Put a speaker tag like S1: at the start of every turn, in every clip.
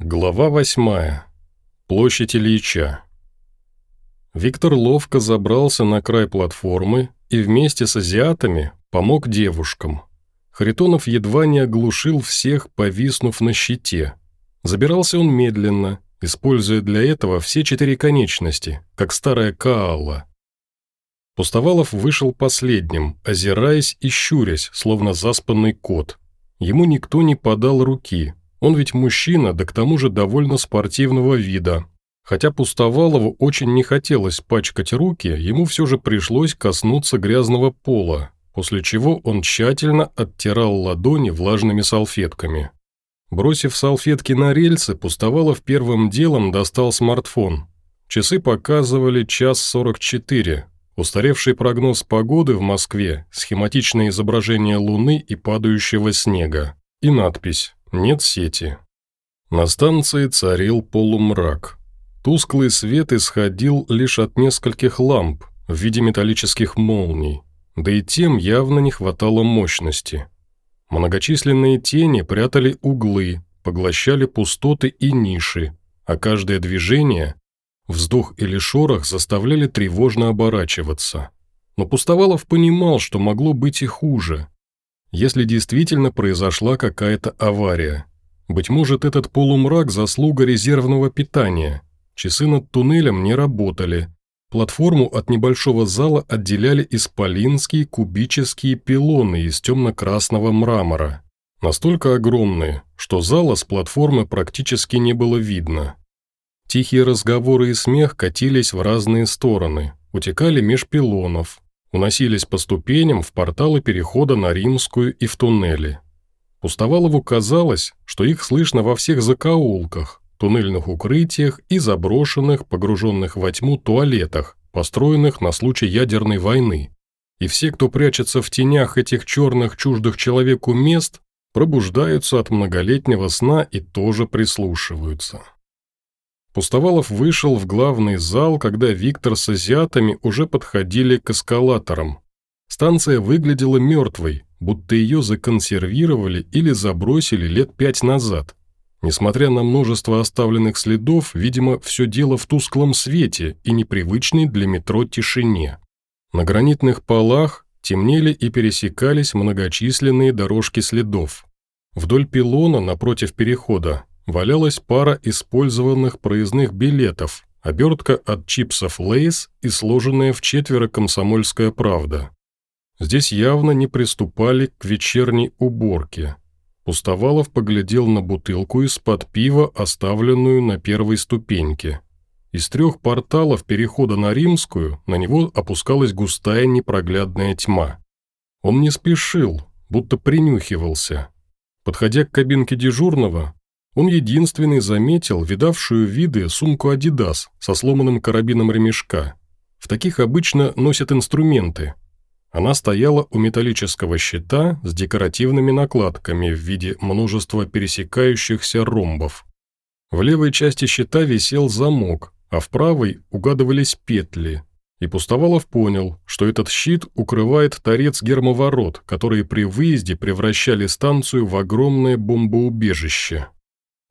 S1: Глава восьмая. Площадь Ильича. Виктор ловко забрался на край платформы и вместе с азиатами помог девушкам. Харитонов едва не оглушил всех, повиснув на щите. Забирался он медленно, используя для этого все четыре конечности, как старая Каала. Пустовалов вышел последним, озираясь и щурясь, словно заспанный кот. Ему никто не подал руки – он ведь мужчина, да к тому же довольно спортивного вида. Хотя Пустовалову очень не хотелось пачкать руки, ему все же пришлось коснуться грязного пола, после чего он тщательно оттирал ладони влажными салфетками. Бросив салфетки на рельсы, Пустовалов первым делом достал смартфон. Часы показывали час 44. Устаревший прогноз погоды в Москве, схематичное изображение Луны и падающего снега. И надпись нет сети. На станции царил полумрак. Тусклый свет исходил лишь от нескольких ламп в виде металлических молний, да и тем явно не хватало мощности. Многочисленные тени прятали углы, поглощали пустоты и ниши, а каждое движение, вздох или шорох заставляли тревожно оборачиваться. Но Пустовалов понимал, что могло быть и хуже – если действительно произошла какая-то авария. Быть может, этот полумрак – заслуга резервного питания. Часы над туннелем не работали. Платформу от небольшого зала отделяли исполинские кубические пилоны из темно-красного мрамора. Настолько огромные, что зала с платформы практически не было видно. Тихие разговоры и смех катились в разные стороны, утекали меж пилонов, уносились по ступеням в порталы перехода на Римскую и в туннели. Пустовалову казалось, что их слышно во всех закоулках, туннельных укрытиях и заброшенных, погруженных во тьму туалетах, построенных на случай ядерной войны. И все, кто прячется в тенях этих черных чуждых человеку мест, пробуждаются от многолетнего сна и тоже прислушиваются. Пустовалов вышел в главный зал, когда Виктор с азиатами уже подходили к эскалаторам. Станция выглядела мертвой, будто ее законсервировали или забросили лет пять назад. Несмотря на множество оставленных следов, видимо, все дело в тусклом свете и непривычной для метро тишине. На гранитных полах темнели и пересекались многочисленные дорожки следов. Вдоль пилона напротив перехода валялась пара использованных проездных билетов, обертка от чипсов «Лейс» и сложенная в четверо комсомольская правда. Здесь явно не приступали к вечерней уборке. Пустовалов поглядел на бутылку из-под пива, оставленную на первой ступеньке. Из трех порталов перехода на Римскую на него опускалась густая непроглядная тьма. Он не спешил, будто принюхивался. Подходя к кабинке дежурного, он единственный заметил видавшую виды сумку «Адидас» со сломанным карабином ремешка. В таких обычно носят инструменты. Она стояла у металлического щита с декоративными накладками в виде множества пересекающихся ромбов. В левой части щита висел замок, а в правой угадывались петли. И Пустовалов понял, что этот щит укрывает торец гермоворот, которые при выезде превращали станцию в огромное бомбоубежище.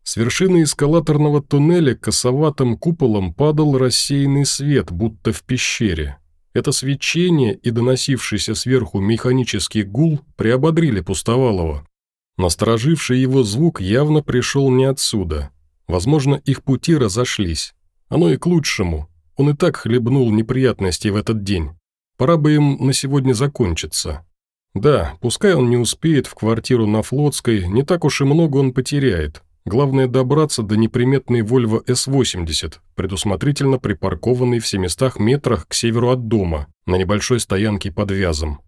S1: С вершины эскалаторного туннеля косоватым куполом падал рассеянный свет, будто в пещере. Это свечение и доносившийся сверху механический гул приободрили Пустовалова. Настороживший его звук явно пришел не отсюда. Возможно, их пути разошлись. Оно и к лучшему. Он и так хлебнул неприятностей в этот день. Пора бы им на сегодня закончиться. Да, пускай он не успеет в квартиру на Флотской, не так уж и много он потеряет. Главное добраться до неприметной Volvo S80, предусмотрительно припаркованной в 700 метрах к северу от дома, на небольшой стоянке под вязом.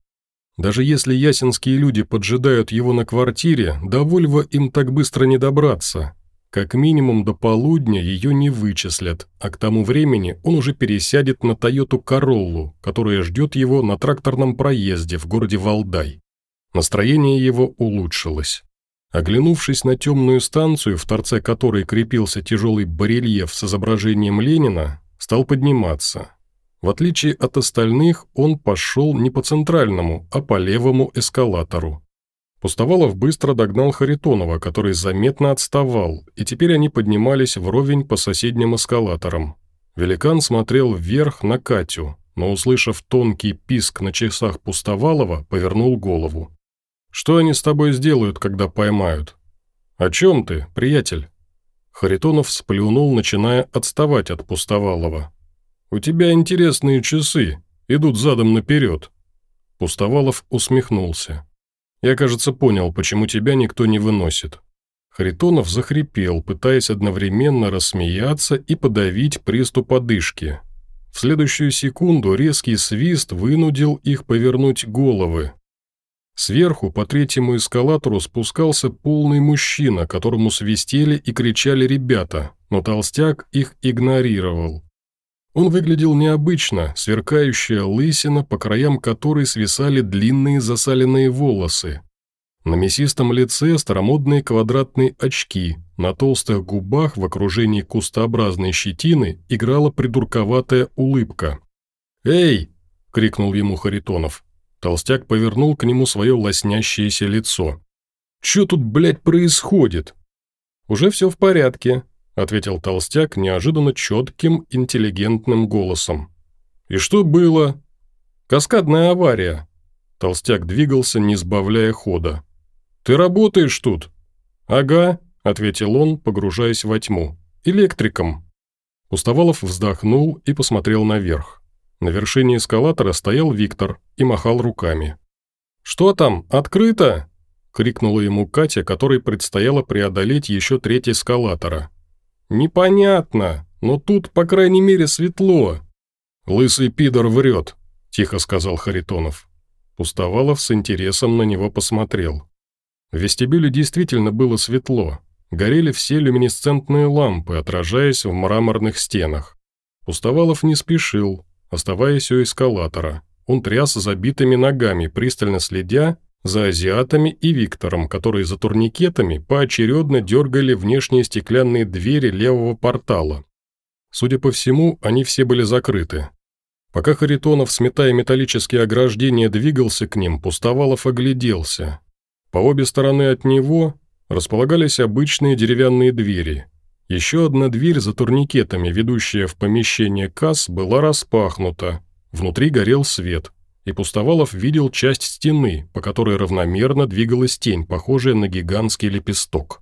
S1: Даже если ясенские люди поджидают его на квартире, до Вольво им так быстро не добраться. Как минимум до полудня ее не вычислят, а к тому времени он уже пересядет на Тойоту Короллу, которая ждет его на тракторном проезде в городе Валдай. Настроение его улучшилось. Оглянувшись на темную станцию, в торце которой крепился тяжелый барельеф с изображением Ленина, стал подниматься. В отличие от остальных, он пошел не по центральному, а по левому эскалатору. Пустовалов быстро догнал Харитонова, который заметно отставал, и теперь они поднимались вровень по соседним эскалаторам. Великан смотрел вверх на Катю, но, услышав тонкий писк на часах Пустовалова, повернул голову. «Что они с тобой сделают, когда поймают?» «О чем ты, приятель?» Харитонов сплюнул, начиная отставать от Пустовалова. «У тебя интересные часы, идут задом наперед». Пустовалов усмехнулся. «Я, кажется, понял, почему тебя никто не выносит». Харитонов захрипел, пытаясь одновременно рассмеяться и подавить приступ одышки. В следующую секунду резкий свист вынудил их повернуть головы. Сверху по третьему эскалатору спускался полный мужчина, которому свистели и кричали ребята, но толстяк их игнорировал. Он выглядел необычно, сверкающая лысина, по краям которой свисали длинные засаленные волосы. На мясистом лице старомодные квадратные очки, на толстых губах в окружении кустообразной щетины играла придурковатая улыбка. «Эй!» – крикнул ему Харитонов. Толстяк повернул к нему свое лоснящееся лицо. «Чё тут, блядь, происходит?» «Уже все в порядке», – ответил толстяк неожиданно четким, интеллигентным голосом. «И что было?» «Каскадная авария». Толстяк двигался, не сбавляя хода. «Ты работаешь тут?» «Ага», – ответил он, погружаясь во тьму. «Электриком». Пустовалов вздохнул и посмотрел наверх. На вершине эскалатора стоял Виктор и махал руками. «Что там, открыто?» – крикнула ему Катя, которой предстояло преодолеть еще треть эскалатора. «Непонятно, но тут, по крайней мере, светло». «Лысый пидор врет», – тихо сказал Харитонов. Пустовалов с интересом на него посмотрел. В вестибюле действительно было светло. Горели все люминесцентные лампы, отражаясь в мраморных стенах. Пустовалов не спешил, Оставаясь у эскалатора, он тряс забитыми ногами, пристально следя за азиатами и Виктором, которые за турникетами поочередно дергали внешние стеклянные двери левого портала. Судя по всему, они все были закрыты. Пока Харитонов, сметая металлические ограждения, двигался к ним, Пустовалов огляделся. По обе стороны от него располагались обычные деревянные двери – еще одна дверь за турникетами, ведущая в помещение касс, была распахнута. Внутри горел свет, и Пустовалов видел часть стены, по которой равномерно двигалась тень, похожая на гигантский лепесток.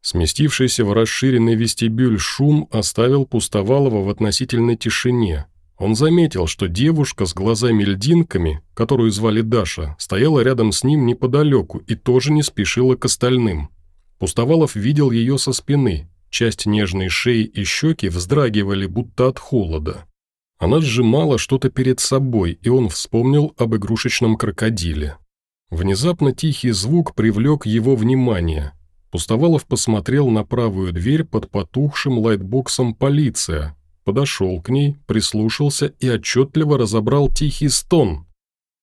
S1: Сместившийся в расширенный вестибюль шум оставил Пустовалова в относительной тишине. Он заметил, что девушка с глазами-льдинками, которую звали Даша, стояла рядом с ним неподалеку и тоже не спешила к остальным. Пустовалов видел ее со спины, Часть нежной шеи и щеки вздрагивали, будто от холода. Она сжимала что-то перед собой, и он вспомнил об игрушечном крокодиле. Внезапно тихий звук привлек его внимание. Пустовалов посмотрел на правую дверь под потухшим лайтбоксом «Полиция», подошел к ней, прислушался и отчетливо разобрал тихий стон.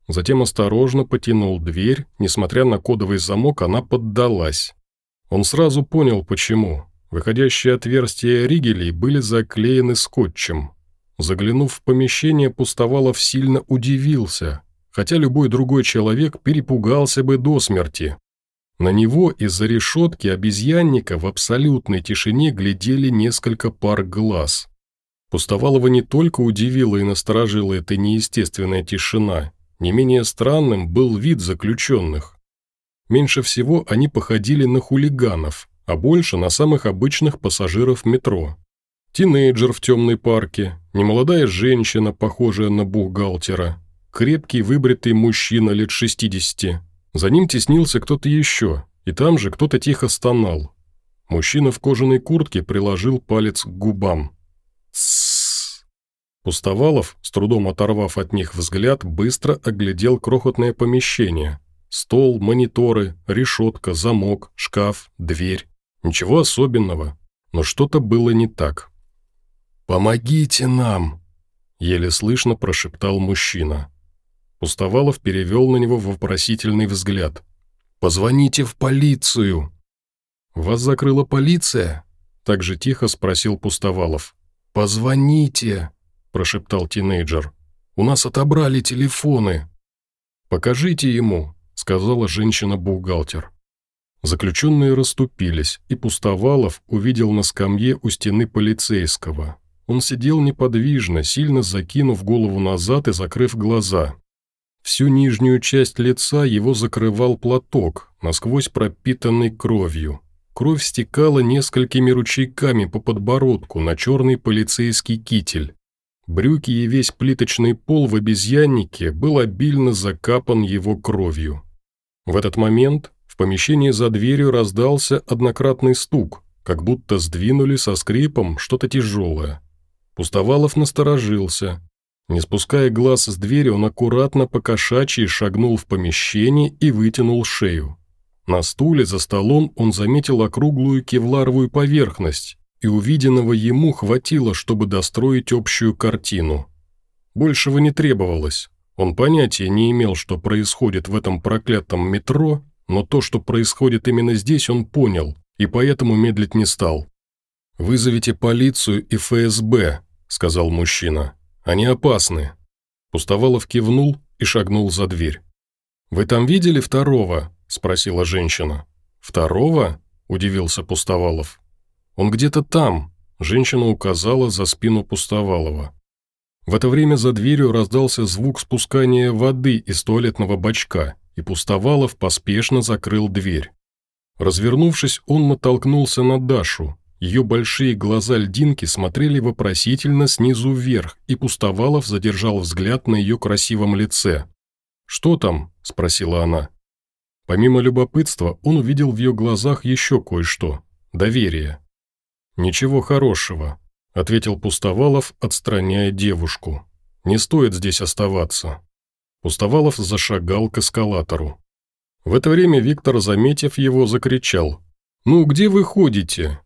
S1: Затем осторожно потянул дверь, несмотря на кодовый замок, она поддалась. Он сразу понял, почему. Выходящие отверстия ригелей были заклеены скотчем. Заглянув в помещение, Пустовалов сильно удивился, хотя любой другой человек перепугался бы до смерти. На него из-за решетки обезьянника в абсолютной тишине глядели несколько пар глаз. Пустовалова не только удивила и насторожила эта неестественная тишина, не менее странным был вид заключенных. Меньше всего они походили на хулиганов – а больше на самых обычных пассажиров метро. Тинейджер в темной парке, немолодая женщина, похожая на бухгалтера, крепкий выбритый мужчина лет 60. За ним теснился кто-то еще, и там же кто-то тихо стонал. Мужчина в кожаной куртке приложил палец к губам. «Тссс!» Пустовалов, с трудом оторвав от них взгляд, быстро оглядел крохотное помещение. Стол, мониторы, решетка, замок, шкаф, дверь. Ничего особенного, но что-то было не так. «Помогите нам!» – еле слышно прошептал мужчина. Пустовалов перевел на него вопросительный взгляд. «Позвоните в полицию!» «Вас закрыла полиция?» – так же тихо спросил Пустовалов. «Позвоните!» – прошептал тинейджер. «У нас отобрали телефоны». «Покажите ему», – сказала женщина-бухгалтер. Заключенные расступились, и Пустовалов увидел на скамье у стены полицейского. Он сидел неподвижно, сильно закинув голову назад и закрыв глаза. Всю нижнюю часть лица его закрывал платок, насквозь пропитанный кровью. Кровь стекала несколькими ручейками по подбородку на черный полицейский китель. Брюки и весь плиточный пол в обезьяннике был обильно закапан его кровью. В этот момент в помещении за дверью раздался однократный стук, как будто сдвинули со скрипом что-то тяжелое. Пустовалов насторожился. Не спуская глаз с двери, он аккуратно по кошачьи шагнул в помещение и вытянул шею. На стуле за столом он заметил округлую кевларовую поверхность, и увиденного ему хватило, чтобы достроить общую картину. Большего не требовалось. Он понятия не имел, что происходит в этом проклятом метро, но то, что происходит именно здесь, он понял, и поэтому медлить не стал. «Вызовите полицию и ФСБ», – сказал мужчина. «Они опасны». Пустовалов кивнул и шагнул за дверь. «Вы там видели второго?» – спросила женщина. «Второго?» – удивился Пустовалов. «Он где-то там», – женщина указала за спину Пустовалова. В это время за дверью раздался звук спускания воды из туалетного бачка, и Пустовалов поспешно закрыл дверь. Развернувшись, он натолкнулся на Дашу. Ее большие глаза льдинки смотрели вопросительно снизу вверх, и Пустовалов задержал взгляд на ее красивом лице. «Что там?» – спросила она. Помимо любопытства, он увидел в ее глазах еще кое-что – доверие. «Ничего хорошего», – ответил Пустовалов, отстраняя девушку. «Не стоит здесь оставаться». Пустовалов зашагал к эскалатору. В это время Виктор, заметив его, закричал. «Ну, где вы ходите?»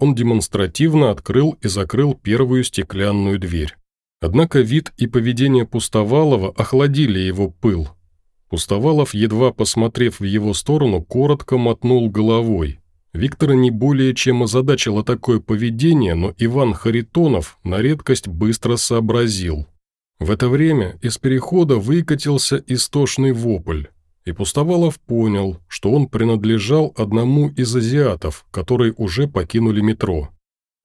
S1: Он демонстративно открыл и закрыл первую стеклянную дверь. Однако вид и поведение Пустовалова охладили его пыл. Пустовалов, едва посмотрев в его сторону, коротко мотнул головой. Виктора не более чем озадачило такое поведение, но Иван Харитонов на редкость быстро сообразил. В это время из перехода выкатился истошный вопль, и Пустовалов понял, что он принадлежал одному из азиатов, которые уже покинули метро.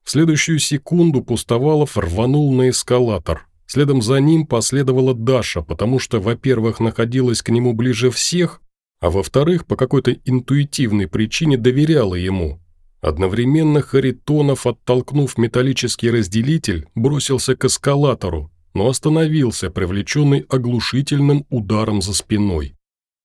S1: В следующую секунду Пустовалов рванул на эскалатор. Следом за ним последовала Даша, потому что, во-первых, находилась к нему ближе всех, а во-вторых, по какой-то интуитивной причине доверяла ему. Одновременно Харитонов, оттолкнув металлический разделитель, бросился к эскалатору, но остановился, привлеченный оглушительным ударом за спиной.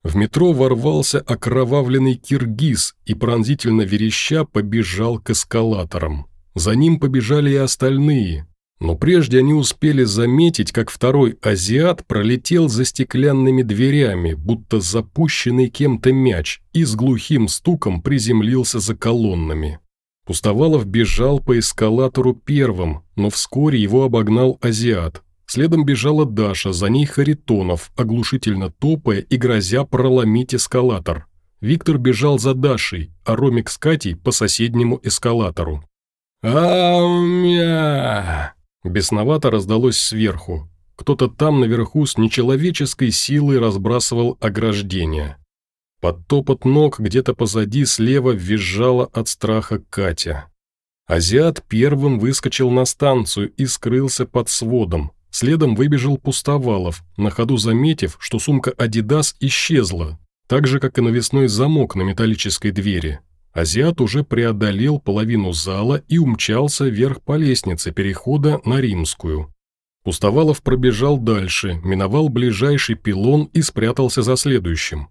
S1: В метро ворвался окровавленный киргиз и пронзительно вереща побежал к эскалаторам. За ним побежали и остальные, но прежде они успели заметить, как второй азиат пролетел за стеклянными дверями, будто запущенный кем-то мяч, и с глухим стуком приземлился за колоннами. Пустовалов бежал по эскалатору первым, но вскоре его обогнал азиат. Следом бежала Даша, за ней Харитонов, оглушительно топая и грозя проломить эскалатор. Виктор бежал за Дашей, а Ромик с Катей по соседнему эскалатору. «Ау-мя!» Бесновато раздалось сверху. Кто-то там наверху с нечеловеческой силой разбрасывал ограждение. Под топот ног где-то позади слева визжала от страха Катя. Азиат первым выскочил на станцию и скрылся под сводом. Следом выбежал Пустовалов, на ходу заметив, что сумка «Адидас» исчезла, так же, как и навесной замок на металлической двери. Азиат уже преодолел половину зала и умчался вверх по лестнице перехода на Римскую. Пустовалов пробежал дальше, миновал ближайший пилон и спрятался за следующим.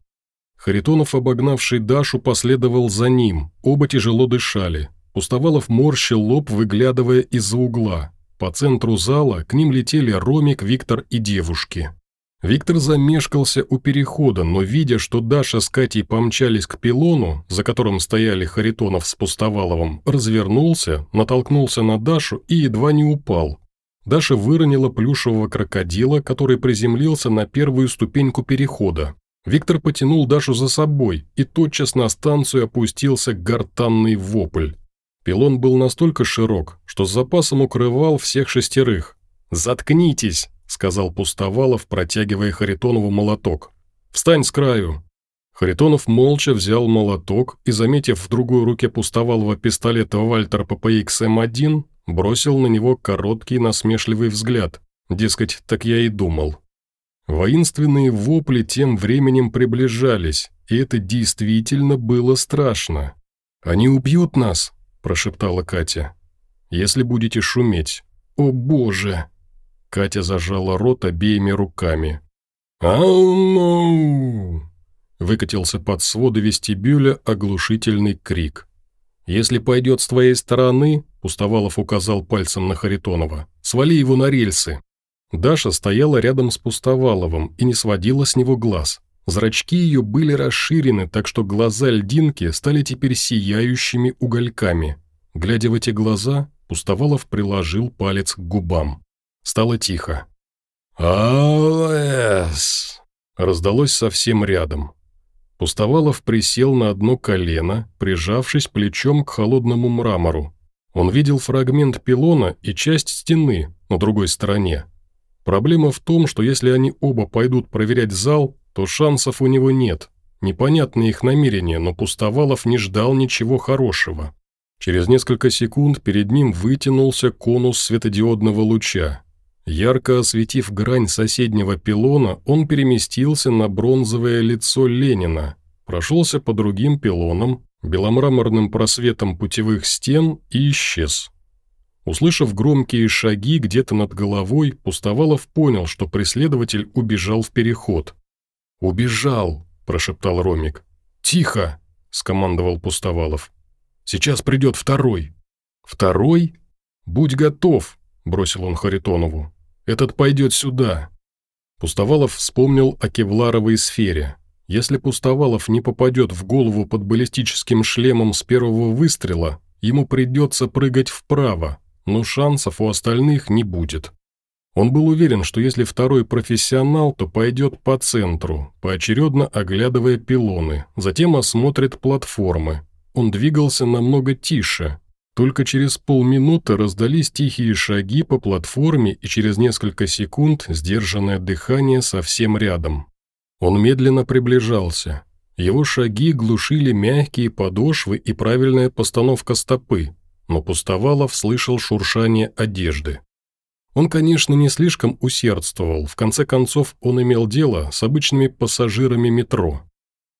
S1: Харитонов, обогнавший Дашу, последовал за ним, оба тяжело дышали. Пустовалов морщил лоб, выглядывая из-за угла. По центру зала к ним летели Ромик, Виктор и девушки. Виктор замешкался у перехода, но, видя, что Даша с Катей помчались к пилону, за которым стояли Харитонов с Пустоваловым, развернулся, натолкнулся на Дашу и едва не упал. Даша выронила плюшевого крокодила, который приземлился на первую ступеньку перехода. Виктор потянул Дашу за собой, и тотчас на станцию опустился гортанный вопль. Пилон был настолько широк, что с запасом укрывал всех шестерых. «Заткнитесь!» сказал Пустовалов, протягивая Харитонову молоток. Встань с краю!» Харитонов молча взял молоток и, заметив в другой руке пустовалого пистолета Вальтер ППХ М1, бросил на него короткий насмешливый взгляд. Дескать, так я и думал. Воинственные вопли тем временем приближались, и это действительно было страшно. «Они убьют нас!» – прошептала Катя. «Если будете шуметь». «О боже!» Катя зажала рот обеими руками. «Ау-ноу!» Выкатился под своды вестибюля оглушительный крик. «Если пойдет с твоей стороны», – Пустовалов указал пальцем на Харитонова, – «свали его на рельсы». Даша стояла рядом с Пустоваловым и не сводила с него глаз. Зрачки ее были расширены, так что глаза льдинки стали теперь сияющими угольками. Глядя в эти глаза, Пустовалов приложил палец к губам. Стало тихо. «Алэс!» раздалось совсем рядом. Пустовалов присел на одно колено, прижавшись плечом к холодному мрамору. Он видел фрагмент пилона и часть стены на другой стороне. Проблема в том, что если они оба пойдут проверять зал, то шансов у него нет. Непонятны их намерения, но Пустовалов не ждал ничего хорошего. Через несколько секунд перед ним вытянулся конус светодиодного луча. Ярко осветив грань соседнего пилона, он переместился на бронзовое лицо Ленина, прошелся по другим пилонам, беломраморным просветом путевых стен и исчез. Услышав громкие шаги где-то над головой, Пустовалов понял, что преследователь убежал в переход. «Убежал!» – прошептал Ромик. «Тихо!» – скомандовал Пустовалов. «Сейчас придет второй». «Второй? Будь готов!» – бросил он Харитонову. «Этот пойдет сюда». Пустовалов вспомнил о кевларовой сфере. Если Пустовалов не попадет в голову под баллистическим шлемом с первого выстрела, ему придется прыгать вправо, но шансов у остальных не будет. Он был уверен, что если второй профессионал, то пойдет по центру, поочередно оглядывая пилоны, затем осмотрит платформы. Он двигался намного тише. Только через полминуты раздались тихие шаги по платформе и через несколько секунд сдержанное дыхание совсем рядом. Он медленно приближался. Его шаги глушили мягкие подошвы и правильная постановка стопы, но Пустовалов слышал шуршание одежды. Он, конечно, не слишком усердствовал, в конце концов он имел дело с обычными пассажирами метро.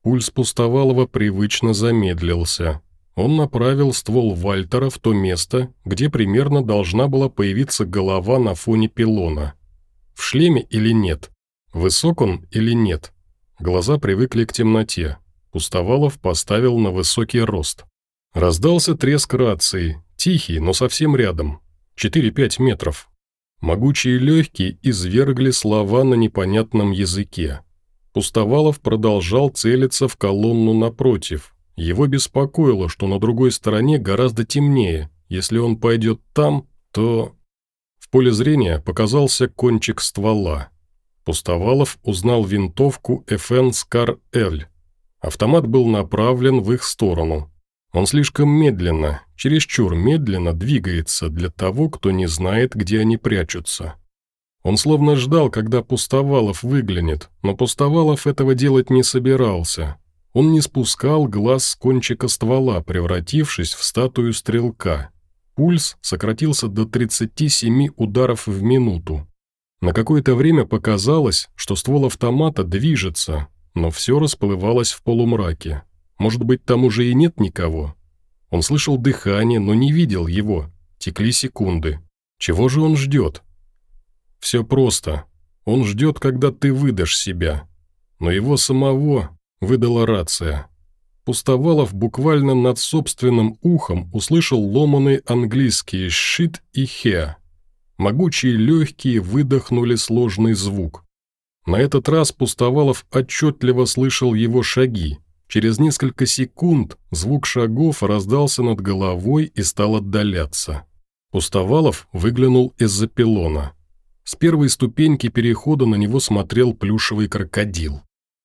S1: Пульс Пустовалова привычно замедлился. Он направил ствол Вальтера в то место, где примерно должна была появиться голова на фоне пилона. В шлеме или нет? Высок он или нет? Глаза привыкли к темноте. Пустовалов поставил на высокий рост. Раздался треск рации, тихий, но совсем рядом. 4-5 метров. Могучие легкие извергли слова на непонятном языке. Пустовалов продолжал целиться в колонну напротив. Его беспокоило, что на другой стороне гораздо темнее. Если он пойдет там, то... В поле зрения показался кончик ствола. Пустовалов узнал винтовку FN Scar L. Автомат был направлен в их сторону. Он слишком медленно, чересчур медленно двигается для того, кто не знает, где они прячутся. Он словно ждал, когда Пустовалов выглянет, но Пустовалов этого делать не собирался. Он не спускал глаз с кончика ствола, превратившись в статую стрелка. Пульс сократился до 37 ударов в минуту. На какое-то время показалось, что ствол автомата движется, но все расплывалось в полумраке. Может быть, там уже и нет никого? Он слышал дыхание, но не видел его. Текли секунды. Чего же он ждет? Все просто. Он ждет, когда ты выдашь себя. Но его самого выдала рация. Пустовалов буквально над собственным ухом услышал ломаные английские «щит» и «хе». Могучие легкие выдохнули сложный звук. На этот раз Пустовалов отчетливо слышал его шаги. Через несколько секунд звук шагов раздался над головой и стал отдаляться. Пустовалов выглянул из-за пилона. С первой ступеньки перехода на него смотрел плюшевый крокодил.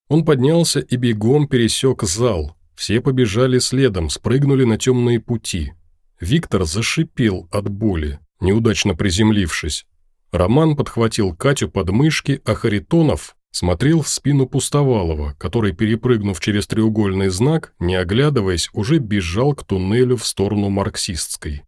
S1: Он поднялся и бегом пересек зал. Все побежали следом, спрыгнули на темные пути. Виктор зашипел от боли неудачно приземлившись. Роман подхватил Катю под мышки, а Харитонов смотрел в спину Пустовалова, который, перепрыгнув через треугольный знак, не оглядываясь, уже бежал к туннелю в сторону марксистской.